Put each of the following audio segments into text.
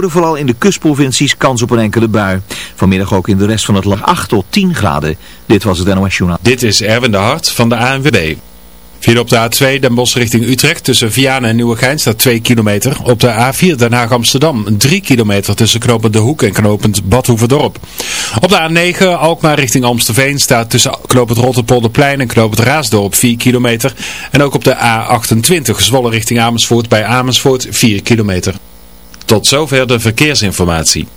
Vooral in de kustprovincies kans op een enkele bui. Vanmiddag ook in de rest van het land 8 tot 10 graden. Dit was het NOS Journaal. Dit is Erwin de Hart van de ANWB. Viel op de A2 Den Bosch richting Utrecht tussen Vianen en Nieuwegein staat 2 kilometer. Op de A4 Den Haag Amsterdam 3 kilometer tussen knopend De Hoek en knopend Badhoevedorp. Op de A9 Alkmaar richting Amsterveen staat tussen knopend Rotterpolderplein en knopend Raasdorp 4 kilometer. En ook op de A28 Zwolle richting Amersfoort bij Amersfoort 4 kilometer. Tot zover de verkeersinformatie.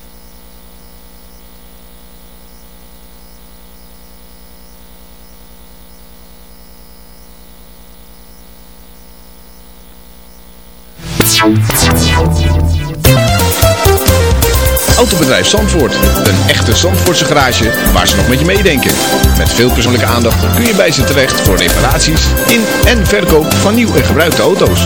Autobedrijf Zandvoort. Een echte Zandvoortse garage waar ze nog met je meedenken. Met veel persoonlijke aandacht kun je bij ze terecht voor reparaties in en verkoop van nieuw en gebruikte auto's.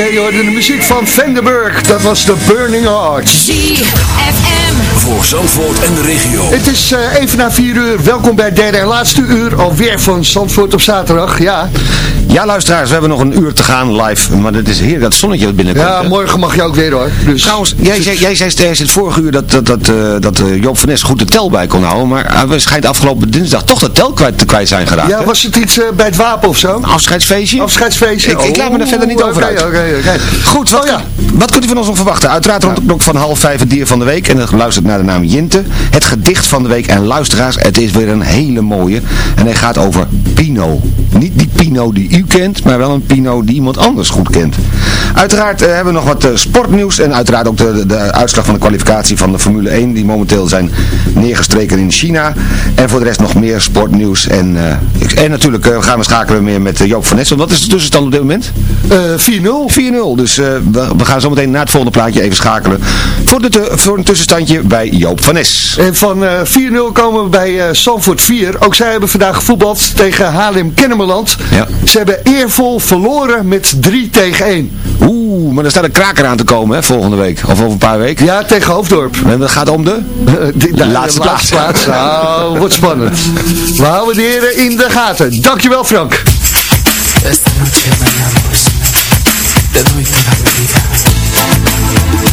Oké, je hoorde de muziek van Vandenberg. Dat was de Burning Heart. ZFM. Voor Zandvoort en de regio. Het is eh, even na vier uur. Welkom bij het derde en laatste uur alweer van Zandvoort op zaterdag. Ja, Ja, luisteraars, we hebben nog een uur te gaan live. Maar het is heerlijk dat het zonnetje dat binnenkomt. ja hè. morgen mag je ook weer hoor. Dus, Trouwens, jij, zei- jij zei tijdens het vorige uur dat, dat, dat, eh, dat eh, Joop van Nes goed de tel bij kon houden. Maar hij schijnt afgelopen dinsdag toch de tel kwijt, te kwijt zijn geraakt. ja, hè? was het iets bij het wapen of zo? Afscheidsfeestje? Afscheidsfeestje? Ik, ik laat me er Oh, verder niet over uit. Goed, Oh, ja. wat kunt u van ons nog verwachten? Uiteraard rond de klok van half vijf het dier van de week. En dan luistert naar de naam Jinte. Het gedicht van de week. En luisteraars, het is weer een hele mooie. En hij gaat over Pino. Niet die Pino die u kent, maar wel een Pino die iemand anders goed kent. Uiteraard eh, hebben we nog wat eh, sportnieuws. En uiteraard ook de, de, uitslag van de kwalificatie van de Formule 1. Die momenteel zijn neergestreken in China. En voor de rest nog meer sportnieuws. En, eh, en natuurlijk gaan we schakelen weer met Joop van Nessel. Wat is de tussenstand op dit moment? Eh, 4-0. 4-0. Dus eh, we, we gaan zo meteen na het volgende plaatje even schakelen voor, de voor een tussenstandje bij Joop van Nes. En van eh 4-0 komen we bij eh Sanford 4. Ook zij hebben vandaag gevoetbald tegen Haarlem Kennemerland. Ja. Ze hebben eervol verloren met 3 tegen 1. Oeh, maar er staat een kraker aan te komen hè, volgende week. Of over een paar weken. Ja, tegen Hoofddorp. En dat gaat om de... Eh, die- De laatste plaats. plaats. Nou, wordt spannend. We houden de heren in de gaten. Dankjewel Frank. Esta noche bailamos, te doy toda mi vida.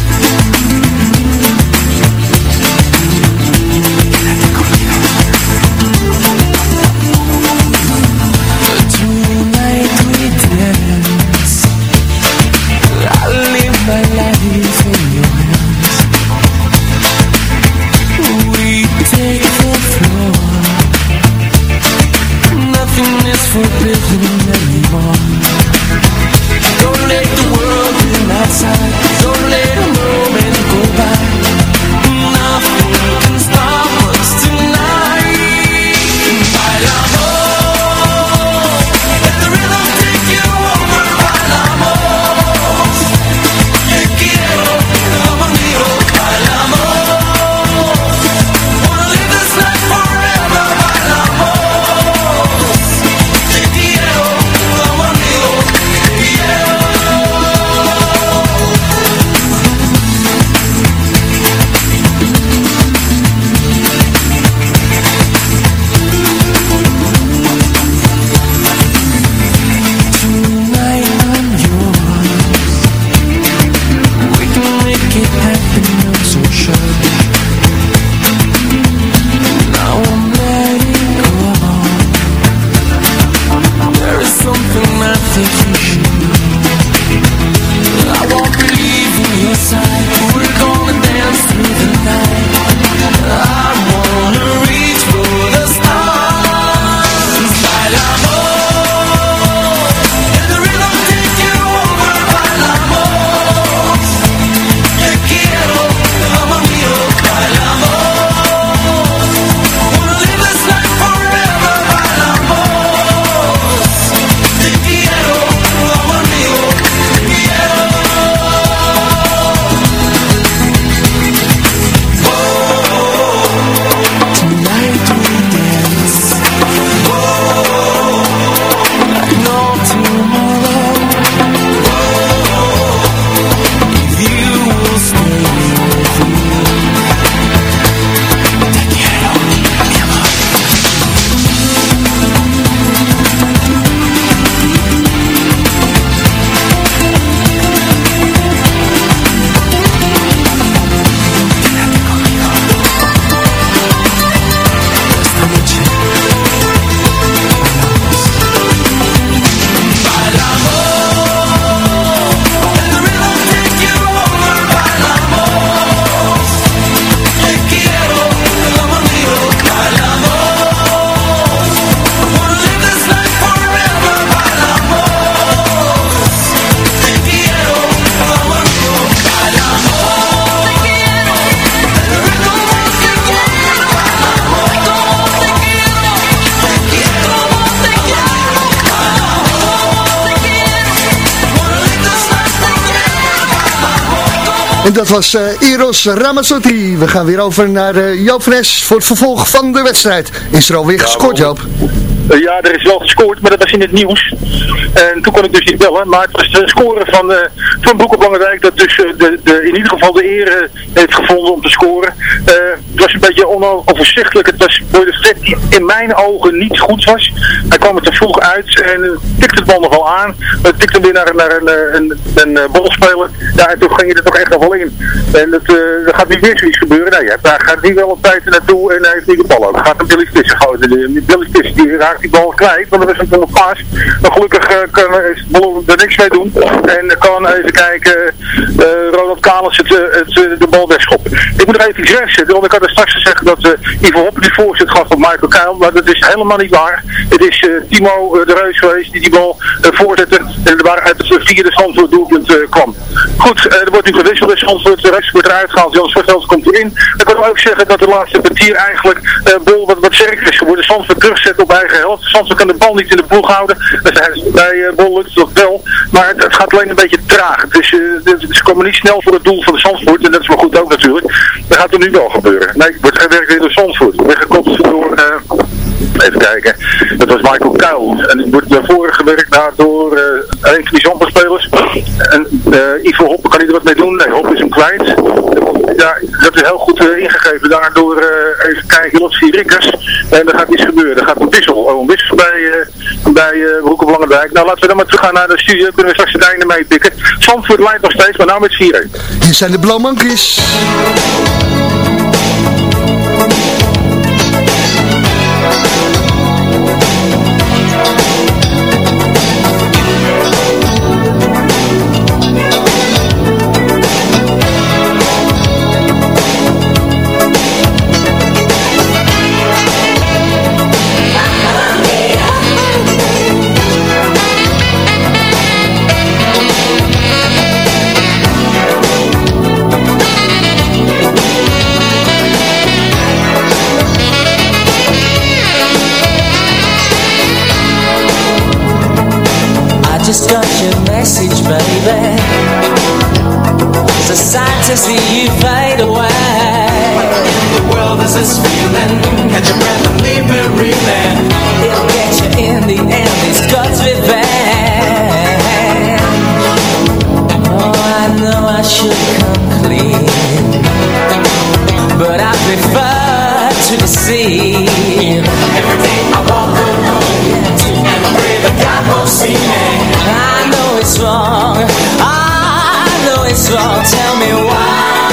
Dat was eh, Eros Ramazzotti. We gaan weer over naar eh Joop Nes voor het vervolg van de wedstrijd. Is er alweer gescoord Joop? Eh, ja, er is wel gescoord, maar dat was in het nieuws. En toen kon ik dus niet bellen, maar het was de score van, eh van Broek op Langendijk dat dus de, de, in ieder geval de eer heeft gevonden om te scoren. Het was een beetje onoverzichtelijk. Het was in mijn ogen niet goed was. Hij kwam er te vroeg uit en tikte het bal nog wel aan. Tikte weer naar, naar een, eh, een, een, eh, bolspeler. Ja, en toen ging hij er toch echt nog wel in. En dat, eh, er gaat niet weer zoiets gebeuren. Nee, daar gaat hij wel op tijd naartoe en hij heeft niet de bal ook. Gaat een Billy Tissen gooien. Billy die raakt die bal kwijt, want dat is een paas. Maar gelukkig eh, kan is Bolle er niks mee doen. En kan even kijken, eh Ronald Kalens het, eh, het, eh, de bal wegschoppen. Ik moet er even iets rechtzetten, want ik had er straks gezegd dat eh Ivo Hoppen die voorzet gaf op Michael Kuil. Maar dat is helemaal niet waar. Het is eh, Timo eh, de Reus geweest die die bal eh, voorzette en waar uit het vierde Zandvoort doelpunt eh, kwam. Goed, eh, er wordt nu gewisseld. Dus de rest wordt eruit gehaald. Jan Zwartveld komt erin. Dan kan ik ook zeggen dat de laatste kwartier eigenlijk eh Bol wat, wat sterker is geworden. Zandvoort terugzet op eigen helft. Kan de bal niet in de ploeg houden. Is bij eh Bol wel. Maar het, gaat alleen een beetje traag. Dus eh, ze komen niet snel voor het doel van de Zandvoort. En dat is wel goed ook natuurlijk. Dat gaat er nu wel gebeuren. Nee, wordt gewerkt weer door Zandvoort. Weggekopt door... eh, Even kijken. Dat was Michael Kuil. En die wordt daarvoor gewerkt daar door eh, een van die zandspelers. En eh, Ivo Hoppen kan niet wat mee doen. Nee, Hoppen is hem kwijt. Ja, dat is heel goed eh, ingegeven daardoor, even kijken, Lotsie Rikkers. En er gaat iets gebeuren. Er gaat een wissel, een wissel bij, bij Langendijk. Nou, laten we dan maar terug gaan naar de studio. Kunnen we straks het einde meepikken. Zandvoort leidt nog steeds, maar nou met 4-1. Hier zijn de Blauw Monkeys. It's a sight to see you fade away. The world is this feeling. Catch your breath and leave me reeling. It'll get you in the end. Guts be bad. Oh, I know I should come clean, but I prefer to deceive. Every day I walk alone and pray that God won't see me. I know it's wrong. So tell me why.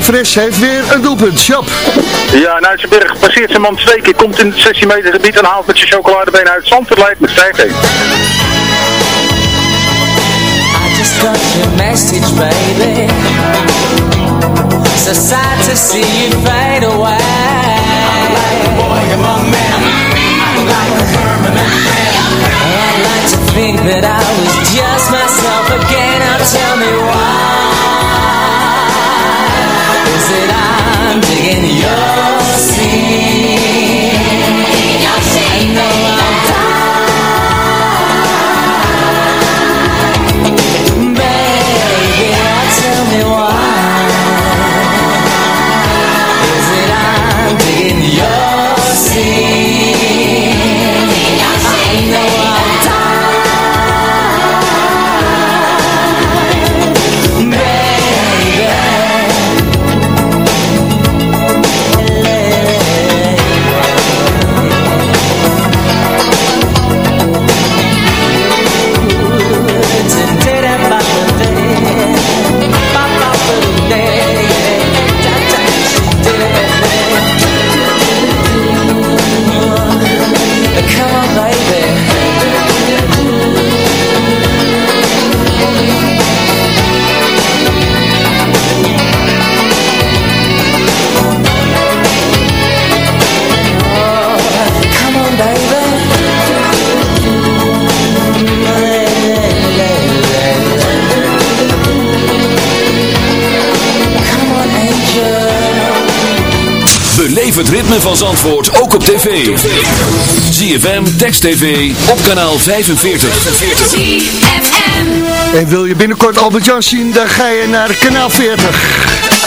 En Fris heeft weer een doelpunt. Jop. Ja, Nuitsenberg passeert zijn man twee keer, komt in het 16 meter gebied en haalt met zijn chocoladebeen uit. Zandvoort leidt met 5-1. I just got your message, baby. So sad to see you fade away. I'm like a boy among men. I'm like a permanent man. I'd like to think that I was just myself again. Het ritme van Zandvoort ook op tv. ZFM, Text TV, op kanaal 45. ZFM. En wil je binnenkort Albert Jan zien, dan ga je naar kanaal 40.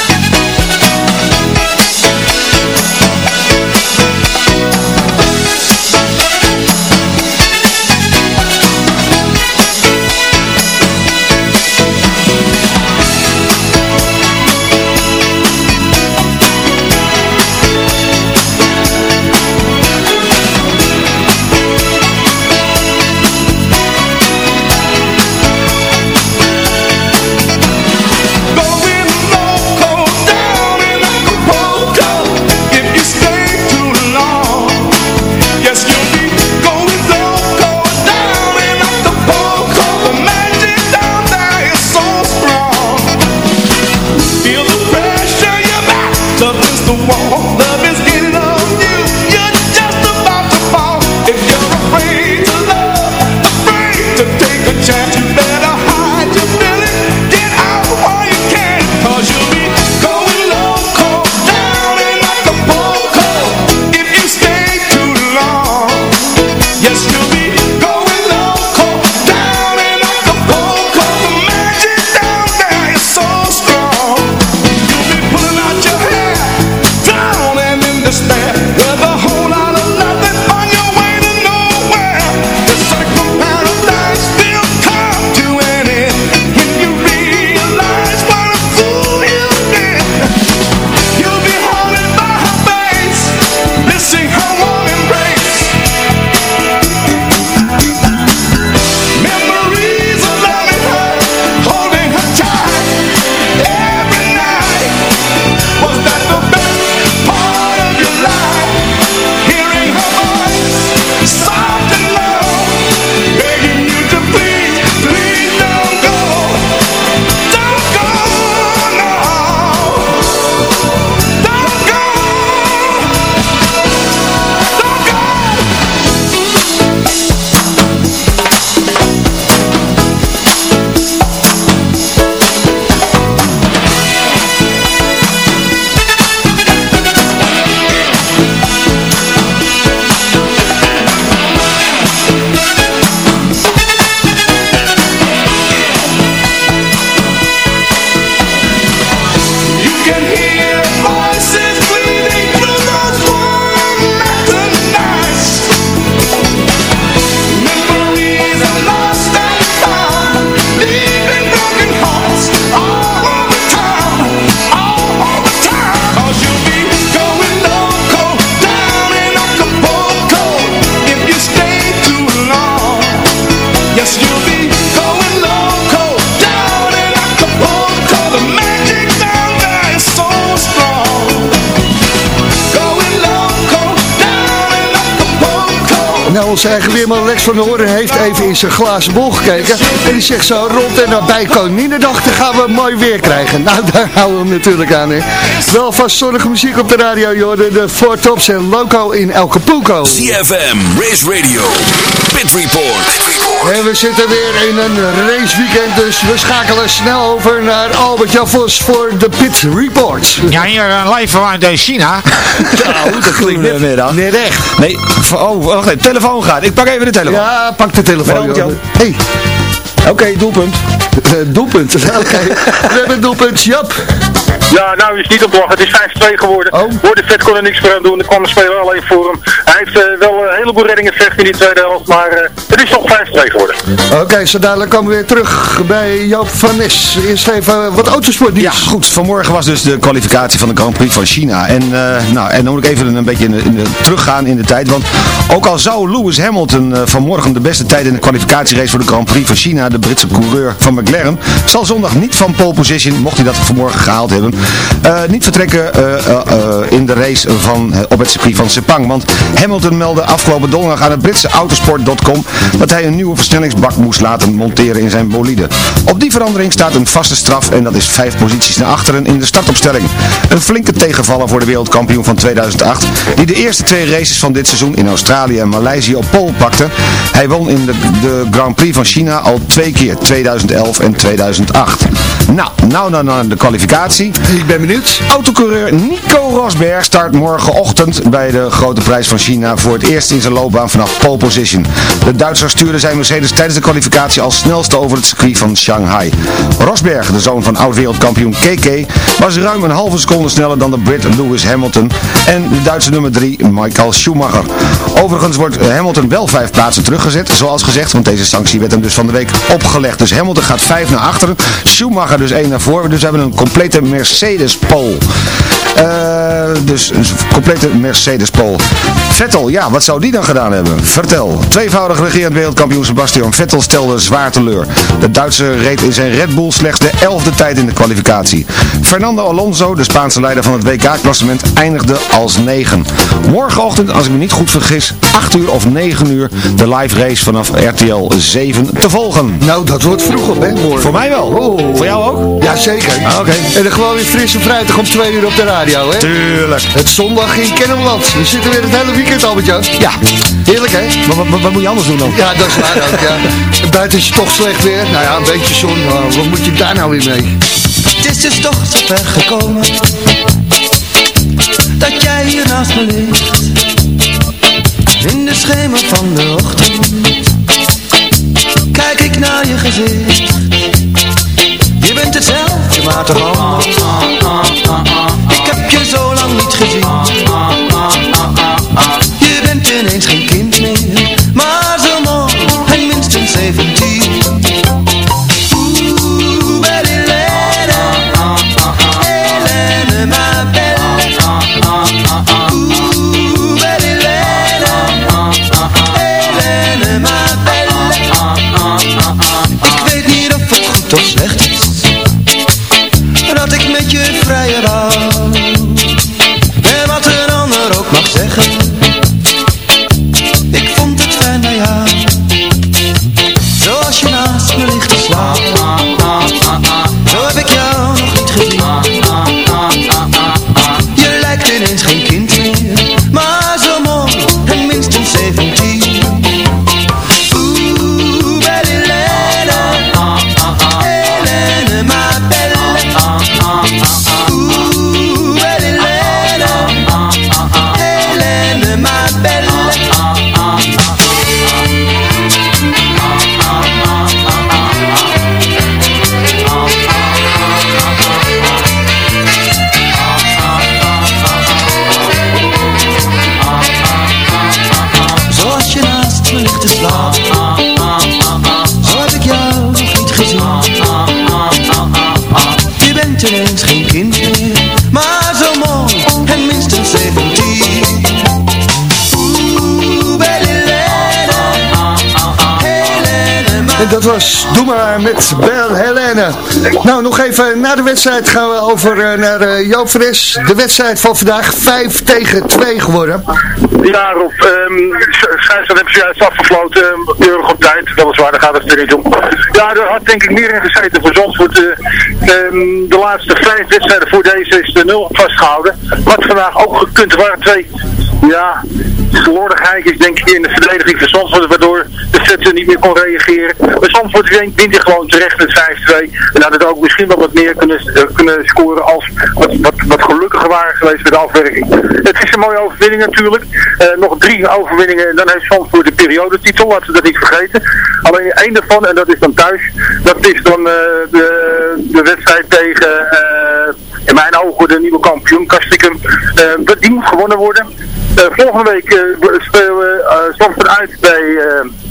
Eigen weerman Lex van der Hoorn heeft even in zijn glazen bol gekeken. En die zegt zo, rond en nabij Koninginnedag, dan gaan we mooi weer krijgen. Nou, daar houden we hem natuurlijk aan, hè. Wel vast zonnige muziek op de radio, joh. De, de Four Tops en Loco in Acapulco. CFM, Race Radio, Pit Report. En we zitten weer in een raceweekend, dus we schakelen snel over naar Albert Jan Vos voor de Pit Report. Ja, hier uh, live vanuit China. Nou, dat klinkt net, Goedemiddag. net echt. Nee, oh, wacht even, telefoon gaat. Ik pak even de telefoon. Ja, pak de telefoon. Jan. Hey, Oké, doelpunt. Eh, doelpunt. Oké, we hebben een doelpunt. Jap. Ja, nou is niet op te wachten. Het is 5-2 geworden. Oh. Hoor de vet kon er niks voor aan doen. Er kwam een speler alleen voor hem. Hij heeft eh, wel een heleboel reddingen vecht in die tweede helft. Maar eh, het is toch 5-2 geworden. Oké, zo dadelijk komen we weer terug bij Joop van Nes. Eerst even wat autosport Ja, goed. Vanmorgen was dus de kwalificatie van de Grand Prix van China. En, eh, nou, en dan moet ik even een beetje in de, in de, teruggaan in de tijd. Want ook al zou Lewis Hamilton eh, vanmorgen de beste tijd in de kwalificatierace voor de Grand Prix van China, de Britse coureur van McLaren, zal zondag niet van pole position, mocht hij dat vanmorgen gehaald hebben, eh, niet vertrekken eh, eh, in de race van, op het circuit van Sepang. Want Hamilton meldde afgelopen donderdag aan het Britse autosport.com dat hij een nieuwe versnellingsbak moest laten monteren in zijn bolide. Op die verandering staat een vaste straf en dat is vijf posities naar achteren in de startopstelling. Een flinke tegenvaller voor de wereldkampioen van 2008, die de eerste twee races van dit seizoen in Australië en Maleisië op pole pakte. Hij won in de, de Grand Prix van China al twee keer, 2011 en 2008. Nou, nou dan naar de kwalificatie. Ik ben benieuwd. Autocoureur Nico Rosberg start morgenochtend bij de Grote Prijs van China voor het eerst in zijn loopbaan vanaf pole position. De Duitser stuurde zijn Mercedes tijdens de kwalificatie als snelste over het circuit van Shanghai. Rosberg, de zoon van oud-wereldkampioen KK, was ruim een halve seconde sneller dan de Brit Lewis Hamilton en de Duitse nummer 3 Michael Schumacher. Overigens wordt Hamilton wel vijf plaatsen teruggezet, zoals gezegd, want deze sanctie werd hem dus van de week opgelegd. Dus Hamilton gaat vijf naar achteren, Schumacher dus één naar voren, dus we hebben een complete Mercedes-pole. Eh, dus een complete Mercedes-pole. Vettel, ja, wat zou die dan gedaan hebben? Vertel. Tweevoudig regerend wereldkampioen Sebastian Vettel stelde zwaar teleur. De Duitser reed in zijn Red Bull slechts de elfde tijd in de kwalificatie. Fernando Alonso, de Spaanse leider van het WK-klassement, eindigde als negen. Morgenochtend, als ik me niet goed vergis, 8 uur of 9 uur de live race vanaf RTL 7 te volgen. Nou, dat wordt vroeg op, hè, morgen. Voor mij wel. Oh. Voor jou ook? Jazeker. Ah, Oké. En dan gewoon weer fris en fruitig om twee uur op de radio, hè? Tuurlijk. Het zondag in Kennemerland. We zitten weer het hele weekend, Albert-Jan. Ja. Heerlijk, hè? Maar wat, wat- wat moet je anders doen dan? Ja, dat is waar ook, ja. En buiten is het toch slecht weer. Nou ja, een beetje zon. maar wat moet je daar nou weer mee? Het is dus toch zo ver gekomen Dat jij hier naast me ligt In de schemer van de ochtend Kijk ik naar je gezicht. Je bent hetzelfde, maar toch anders Ik heb je zo lang niet gezien. Je bent ineens geen dat was Doe maar met Bel Helene. Nou, nog even na de wedstrijd gaan we over eh, naar eh, Joop Fres. De wedstrijd van vandaag 5 tegen 2 geworden. Ja, Rob, um, hebben ze juist afgefloten, um, keurig op tijd, weliswaar, daar gaat het er niet om. Ja, er had denk ik meer in gezeten voor Zandvoort. eh, ehm, de laatste vijf wedstrijden voor deze is de nul vastgehouden. Wat vandaag ook gekund waren twee, ja, slordigheid is denk ik in de verdediging van Zandvoort, waardoor de Vette niet meer kon reageren. Maar Zandvoort wint hier gewoon terecht met 5-2. En had het ook misschien wel wat meer kunnen, eh, kunnen scoren als wat, wat, wat gelukkiger waren geweest met de afwerking. Het is een mooie overwinning natuurlijk. Eh, nog drie overwinningen en dan heeft Zandvoort de periodetitel, laten we dat niet vergeten. Alleen één daarvan, en dat is dan thuis, dat is dan eh, de, de wedstrijd tegen, in mijn ogen, de nieuwe kampioen, Castricum. Eh, dat die moet gewonnen worden. Eh, volgende week eh, spelen we uh, Zandvoort uit bij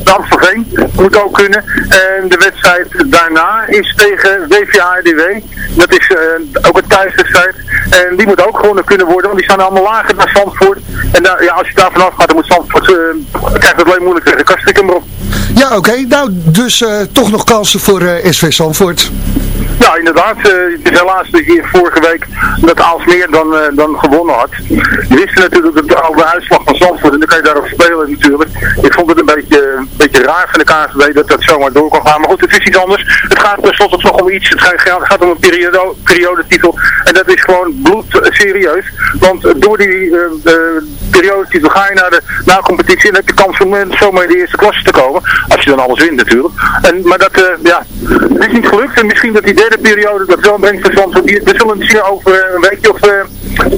Amstelveen. Moet ook kunnen. En de wedstrijd daarna is tegen WVA-RDW. Dat is ook een thuiswedstrijd. En die moet ook gewonnen kunnen worden, want die staan allemaal lager dan Zandvoort. En ja, als je daar vanaf gaat, dan moet Zandvoort, krijgt het alleen moeilijk tegen Kastrikum erop. Ja, oké. Nou, dus toch nog kansen voor SV Zandvoort. Ja, inderdaad. Uh, het is helaas dat je vorige week dat Aalsmeer dan, uh, dan gewonnen had. Je wist natuurlijk dat al de uitslag van Zandvoort en dan kan je daarop spelen natuurlijk. Ik vond het een beetje, raar van de KNVB dat dat zomaar door kan gaan. Maar goed, het is iets anders. Het gaat tenslotte toch om iets. Het gaat, om een periode, periodetitel. En dat is gewoon bloedserieus. Want door die uh, periodetitel ga je naar de na-competitie en heb je kans om zomaar in de eerste klasse te komen. Als je dan alles wint natuurlijk. En, maar dat, ja, het is niet gelukt. En misschien dat die derde periode dat wel brengt. We zullen het zien over een weekje of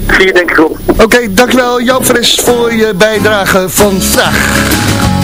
vier denk ik wel. Oké, dankjewel Joop Fris voor je bijdrage vandaag.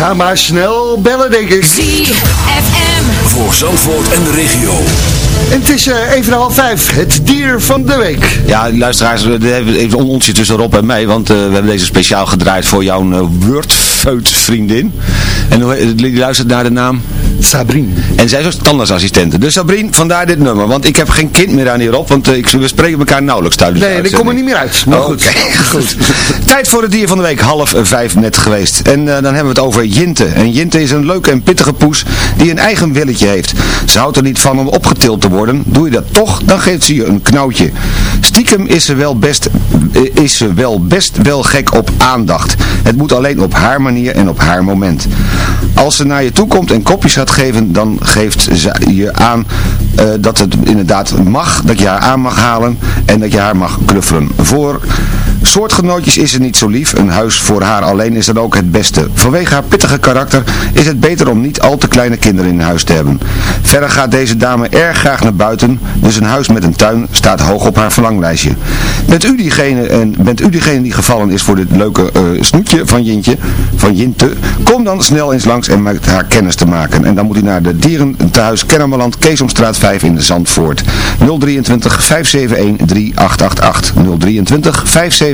ga maar snel bellen, denk ik. ZFM. Voor Zandvoort en de regio. En het is eh, even half vijf, het dier van de week. Ja, luisteraars, we hebben even een onsje tussen Rob en mij, want eh, we hebben deze speciaal gedraaid voor jouw uh, Wordfeut vriendin. En die luistert naar de naam? Sabrine. En zij is ook tandartsassistente. Dus Sabrine, vandaar dit nummer, want ik heb geen kind meer aan die Rob, want eh, ik, we spreken elkaar nauwelijks tijdens de Nee, ik kom er niet meer uit. Maar goed. Oké, goed. Tijd voor het dier van de week, half vijf net geweest. En eh, dan hebben we het over Jinte. En Jinte is een leuke en pittige poes die een eigen willetje heeft. Ze houdt er niet van om opgetild te worden. Doe je dat toch, dan geeft ze je een knauwtje. Stiekem is ze wel best, eh, is ze wel best wel gek op aandacht. Het moet alleen op haar manier en op haar moment. Als ze naar je toe komt en kopjes gaat geven, dan geeft ze je aan eh, dat het inderdaad mag, dat je haar aan mag halen en dat je haar mag knuffelen. Voor soortgenootjes is ze niet zo lief, een huis voor haar alleen is dan ook het beste. Vanwege haar pittige karakter is het beter om niet al te kleine kinderen in huis te hebben. Verder gaat deze dame erg graag naar buiten, dus een huis met een tuin staat hoog op haar verlanglijstje. Bent u diegene, en bent u diegene die gevallen is voor dit leuke eh, snoetje van Jintje, van Jinte, kom dan snel eens langs en met haar kennis te maken. En dan moet u naar de dieren tehuis Kennemerland, Keesomstraat 5 in Zandvoort. 023 571 3888 023 571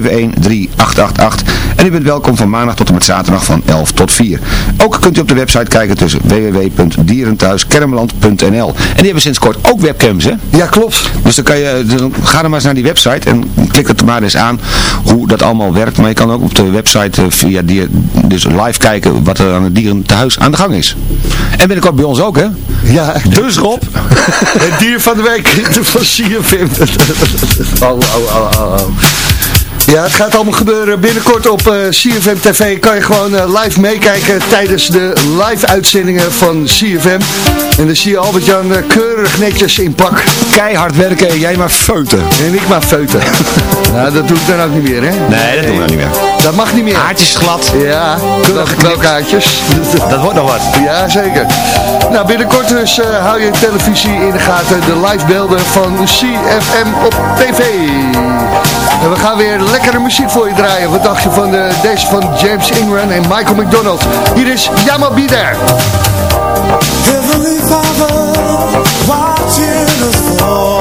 En u bent welkom van maandag tot en met zaterdag van 11 tot 4. Ook kunt u op de website kijken tussen www.dierenthuiskermeland.nl En die hebben sinds kort ook webcams, hè? Ja, klopt. Dus dan kan je, dan ga dan maar eens naar die website en klik het maar eens aan hoe dat allemaal werkt. Maar je kan ook op de website eh, via dier, dus live kijken wat er aan het dierentehuis aan de gang is. En binnenkort bij ons ook, hè? Ja. Dus Rob. Het dier van de week van CFM. Oh, oh, oh, oh. Ja, het gaat allemaal gebeuren binnenkort op eh, CFM TV. Kan je gewoon eh, live meekijken tijdens de live uitzendingen van CFM. En dan zie je Albert-Jan eh, keurig netjes in pak. Keihard werken en jij maar feuten. En ik maar feuten. nou, dat doe ik dan ook niet meer, hè? Nee, dat doen we dan niet meer. Dat mag niet meer. Haartjes glad. Ja, keurig melkhaartjes. Dat wordt nog wat. Ja, zeker. Nou, binnenkort dus eh, hou je televisie in de gaten. De live beelden van CFM op tv. En we gaan weer lekkere muziek voor je draaien. Wat dacht je van de, deze van James Ingram en Michael McDonald? Hier is Yama Be There. Heavenly Father, watching us fall.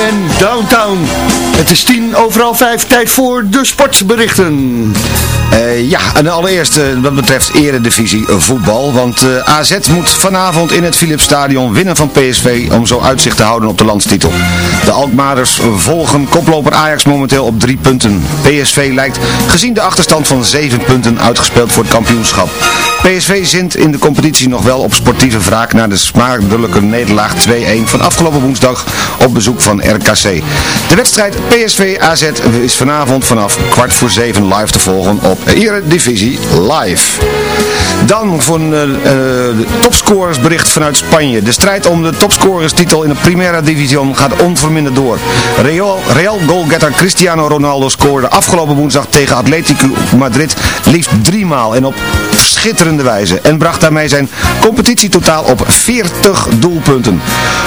En Downtown. Het is tien overal vijf, tijd voor de sportberichten. Eh, ja, en allereerst eh, wat betreft eredivisie eh, voetbal. Want eh, AZ moet vanavond in het Philipsstadion winnen van PSV om zo uitzicht te houden op de landstitel. De Alkmaarders volgen koploper Ajax momenteel op drie punten. PSV lijkt gezien de achterstand van zeven punten uitgespeeld voor het kampioenschap. PSV zint in de competitie nog wel op sportieve wraak na de smakelijke nederlaag 2-1 van afgelopen woensdag op bezoek van RKC. De wedstrijd PSV-AZ is vanavond vanaf kwart voor zeven live te volgen op Eredivisie Live. Dan voor een eh, eh, topscorersbericht vanuit Spanje. De strijd om de topscorerstitel in de Primera Division gaat onverminderd door. Real, Real goalgetter Cristiano Ronaldo scoorde afgelopen woensdag tegen Atletico Madrid liefst driemaal en op schitterende wijze. En bracht daarmee zijn competitietotaal op 40 doelpunten.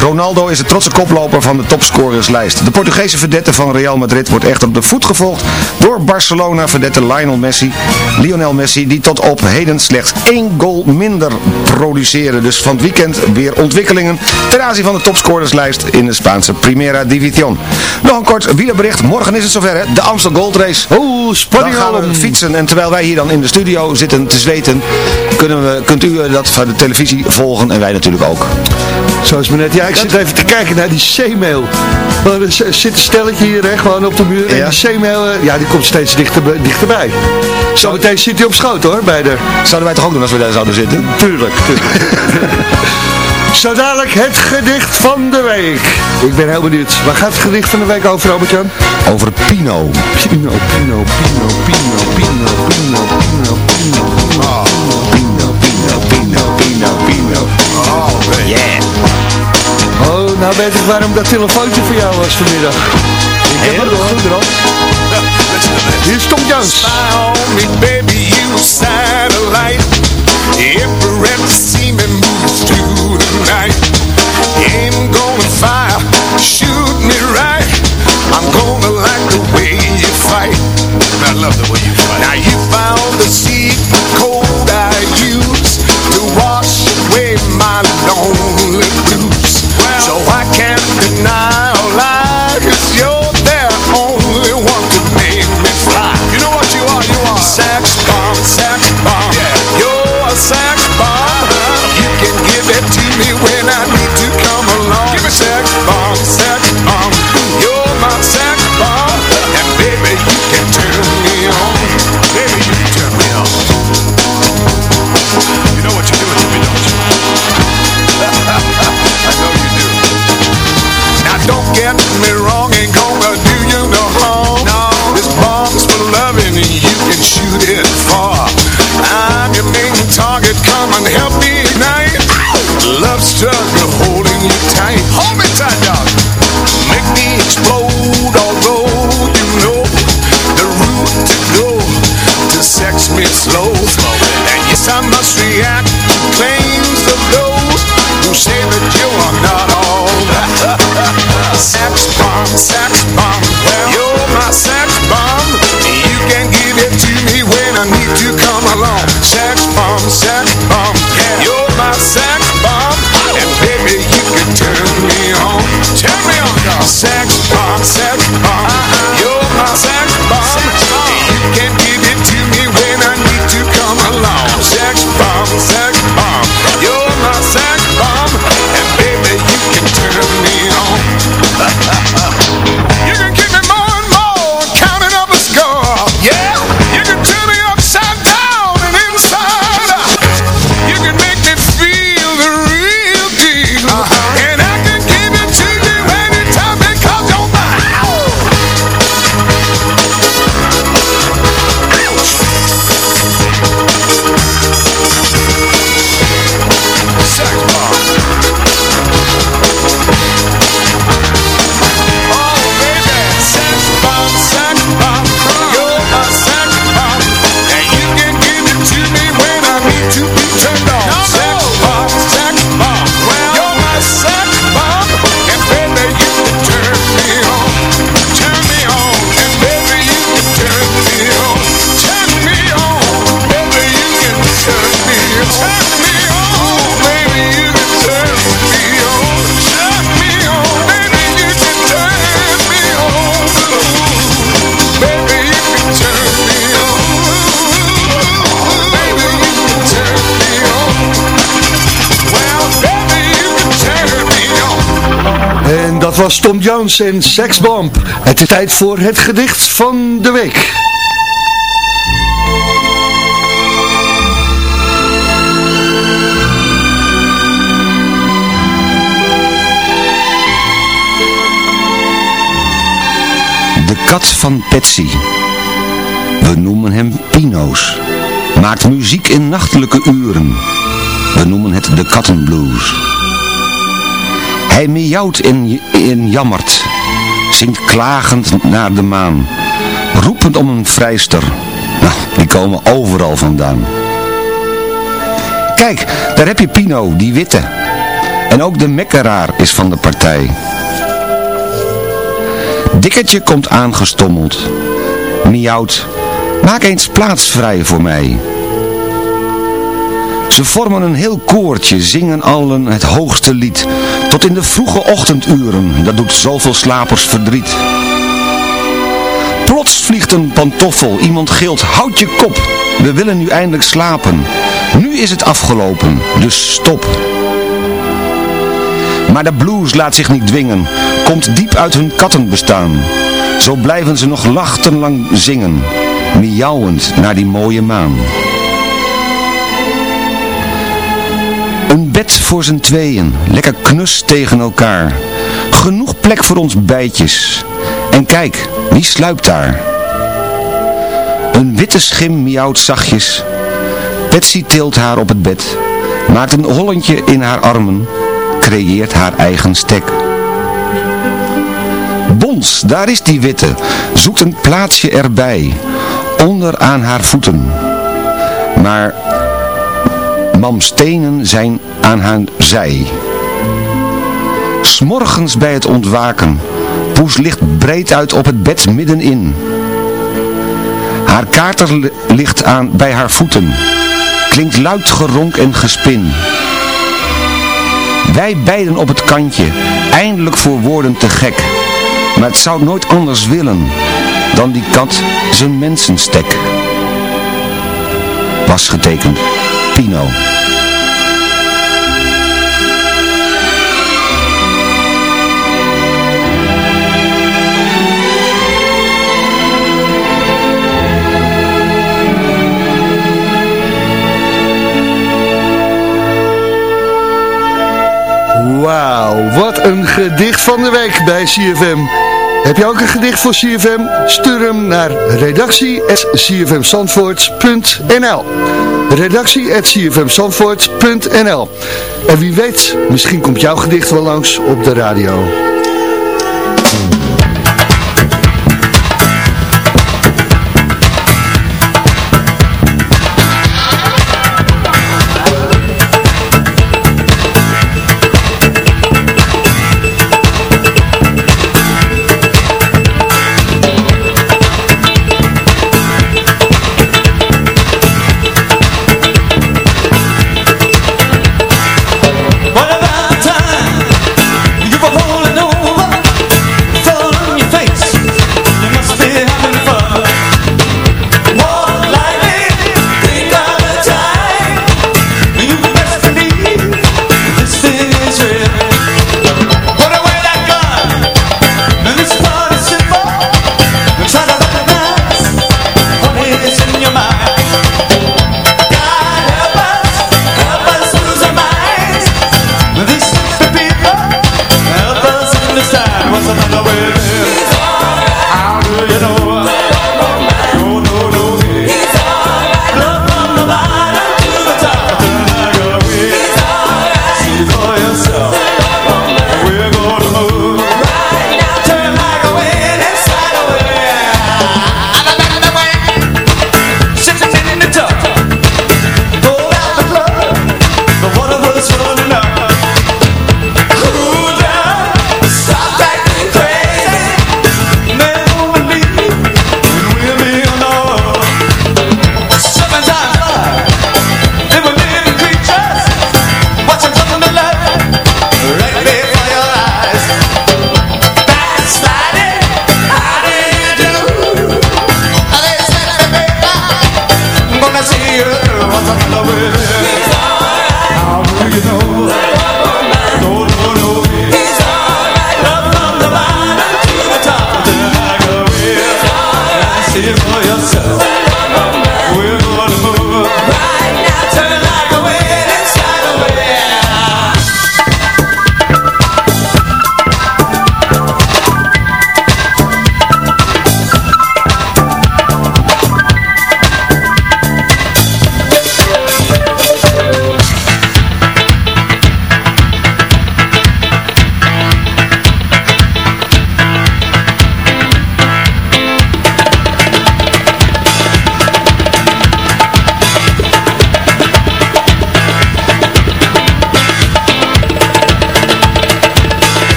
Ronaldo is de trotse koploper van de topscorerslijst. De Portugese verdette van Real Madrid wordt echt op de voet gevolgd door Barcelona verdette Lionel Messi. Lionel Messi die tot op heden slechts één goal minder produceren. Dus van het weekend weer ontwikkelingen ten aanzien van de topscorerslijst in de Spaanse Primera Division. Nog een kort wielerbericht. Morgen is het zover hè. De Amstel Gold Race. Oh, spanning Dan gaan we fietsen. En terwijl wij hier dan in de studio zitten te zweten, kunnen we, kunt u eh, dat van de televisie volgen en wij natuurlijk ook. Zoals me net, ja, ik zit even te kijken naar die C-mail. Maar Er zit een stelletje hier, hè, gewoon op de muur. En Ja. die C-mail, eh, ja, die komt steeds dichter, dichterbij. Zometeen zit hij op schoot, hoor, bij de... Zouden wij toch ook doen als we daar zouden zitten? Tuurlijk, tuurlijk. Zo dadelijk het gedicht van de week. Ik ben heel benieuwd. Waar gaat het gedicht van de week over, Robert-Jan? Over. Pino, Pino, Pino, Pino, Pino, Pino, Pino, nou weet ik waarom dat telefoontje voor jou was vanmiddag. Ik heb het goed erop. Hier is Tom Jones. Smile me, baby, you satellite. Every to see me moves through the night. Aim gonna fire, shoot me right. I'm gonna like the way you fight. I love the way was Tom Jones en Sexbomb. Het is tijd voor het gedicht van de week. De kat van Patsy. We noemen hem Pino's. Maakt muziek in nachtelijke uren. We noemen het de kattenblues. Hij miauwt en, en jammert. Zingt klagend naar de maan. Roepend om een vrijster. Nou, die komen overal vandaan. Kijk, daar heb je Pino, die witte. En ook de mekkeraar is van de partij. Dikkertje komt aangestommeld. Miauwt, maak eens plaats vrij voor mij. Ze vormen een heel koortje, zingen allen het hoogste lied. Tot in de vroege ochtenduren, dat doet zoveel slapers verdriet. Plots vliegt een pantoffel, iemand gilt, houd je kop. We willen nu eindelijk slapen. Nu is het afgelopen, dus stop. Maar de blues laat zich niet dwingen, komt diep uit hun kattenbestaan. Zo blijven ze nog nachtenlang zingen, miauwend naar die mooie maan. Een bed voor z'n tweeën, lekker knus tegen elkaar. Genoeg plek voor ons bijtjes. En kijk, wie sluipt daar? Een witte schim miauwt zachtjes. Betsy tilt haar op het bed, maakt een hollentje in haar armen, creëert haar eigen stek. Bons, daar is die witte, zoekt een plaatsje erbij, onder aan haar voeten. Maar Mams stenen zijn aan haar zij. Smorgens bij het ontwaken, Poes ligt breed uit op het bed middenin. Haar kater li- ligt aan bij haar voeten, klinkt luid geronk en gespin. Wij beiden op het kantje, eindelijk voor woorden te gek. Maar het zou nooit anders willen, dan die kat zijn mensenstek. Was getekend, Pino. Wauw, wat een gedicht van de week bij CFM. Heb je ook een gedicht voor CFM? Stuur hem naar redactie.cfmzandvoort.nl redactie.cfmzandvoort.nl En wie weet, misschien komt jouw gedicht wel langs op de radio.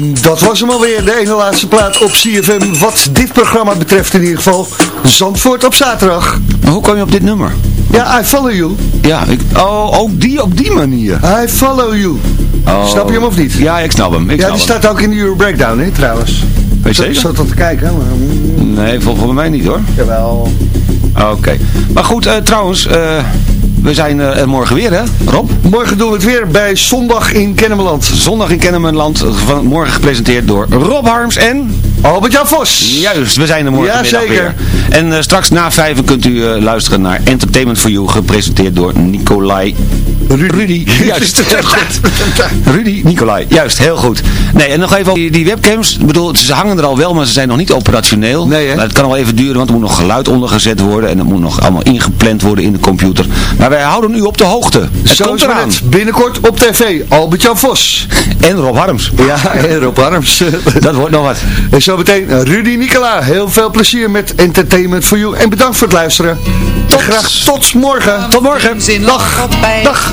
Dat was hem alweer, de ene laatste plaat op CFM. Wat dit programma betreft in ieder geval. Zandvoort op zaterdag. Maar hoe kom je op dit nummer? Ja, I follow you. Ja, ik, oh, ook die op die manier. I follow you. Oh. Snap je hem of niet? Ja, ik snap hem. Ik ja, snap die hem. staat ook in de Euro Breakdown, hè, trouwens. Weet je Ik zeker? zat al te kijken, maar... Nee, volgens mij niet hoor. Jawel. Oké. Maar goed, eh, trouwens, eh, we zijn eh, er morgen weer hè, Rob? Morgen doen we het weer bij Zondag in Kennemerland. Zondag in Kennemerland, van, morgen gepresenteerd door Rob Harms en... Albert-Jan Vos. Juist, we zijn er morgen Ja, zeker. weer. En eh, straks na vijven kunt u eh, luisteren naar Entertainment for You, gepresenteerd door Nicolai... Rudy. Juist. Rudy Nicolai. Juist, heel goed. Nee, en nog even over die, die webcams. Ik bedoel, ze hangen er al wel, maar ze zijn nog niet operationeel. Nee, hè? Maar het kan wel even duren, want er moet nog geluid ondergezet worden. En het moet nog allemaal ingepland worden in de computer. Maar wij houden u op de hoogte. Het Zo komt eraan. Binnenkort op tv. Albert-Jan Vos. En Rob Harms. Ja, en Rob Harms. Dat wordt nog wat. En zo meteen Rudy Nicola. Heel veel plezier met Entertainment for You. En bedankt voor het luisteren. En graag tot morgen. Tot morgen. Dag. Dag.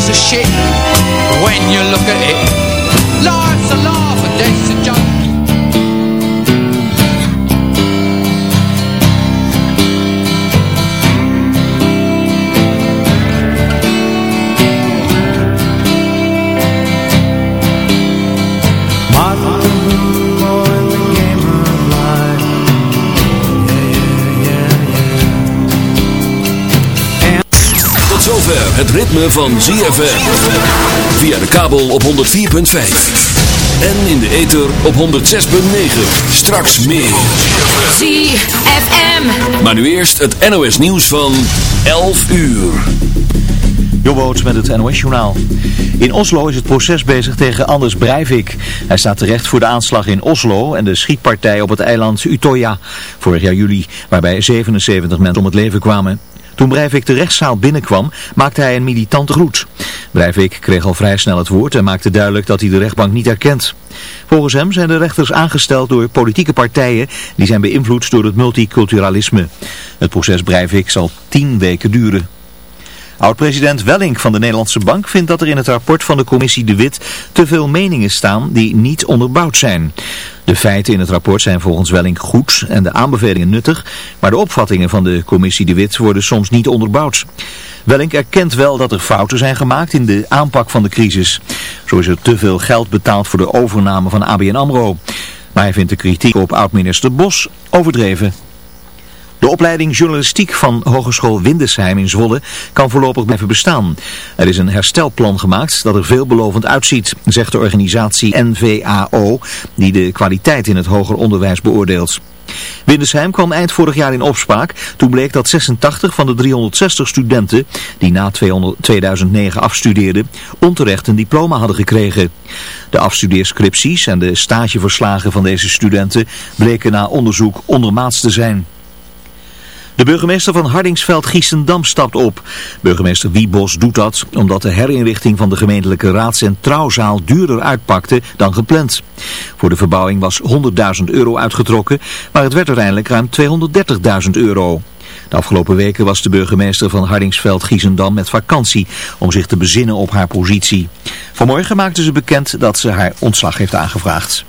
piece of shit when you look at it. Life's a laugh het ritme van ZFM. Via de kabel op 104.5. En in de ether op 106.9. Straks meer. ZFM. Maar nu eerst het NOS nieuws van 11 uur. Jobboot met het NOS-journaal. In Oslo is het proces bezig tegen Anders Breivik. Hij staat terecht voor de aanslag in Oslo en de schietpartij op het eiland Utøya vorig jaar juli, waarbij 77 mensen om het leven kwamen. Toen Breivik de rechtszaal binnenkwam, maakte hij een militante groet. Breivik kreeg al vrij snel het woord en maakte duidelijk dat hij de rechtbank niet erkent. Volgens hem zijn de rechters aangesteld door politieke partijen die zijn beïnvloed door het multiculturalisme. Het proces Breivik zal tien weken duren. Oud-president Wellink van de Nederlandse Bank vindt dat er in het rapport van de commissie De Wit te veel meningen staan die niet onderbouwd zijn. De feiten in het rapport zijn volgens Wellink goed en de aanbevelingen nuttig, maar de opvattingen van de commissie De Wit worden soms niet onderbouwd. Wellink erkent wel dat er fouten zijn gemaakt in de aanpak van de crisis. Zo is er te veel geld betaald voor de overname van ABN AMRO. Maar hij vindt de kritiek op oud-minister Bos overdreven. De opleiding journalistiek van Hogeschool Windesheim in Zwolle kan voorlopig blijven bestaan. Er is een herstelplan gemaakt dat er veelbelovend uitziet, zegt de organisatie NVAO, die de kwaliteit in het hoger onderwijs beoordeelt. Windesheim kwam eind vorig jaar in opspraak. Toen bleek dat 86 van de 360 studenten die na 200 2009 afstudeerden onterecht een diploma hadden gekregen. De afstudeerscripties en de stageverslagen van deze studenten bleken na onderzoek ondermaats te zijn. De burgemeester van Hardingsveld-Giessendam stapt op. Burgemeester Wiebos doet dat omdat de herinrichting van de gemeentelijke raads- en trouwzaal duurder uitpakte dan gepland. Voor de verbouwing was 100.000 euro uitgetrokken, maar het werd uiteindelijk ruim 230.000 euro. De afgelopen weken was de burgemeester van Hardingsveld-Giessendam met vakantie om zich te bezinnen op haar positie. Vanmorgen maakte ze bekend dat ze haar ontslag heeft aangevraagd.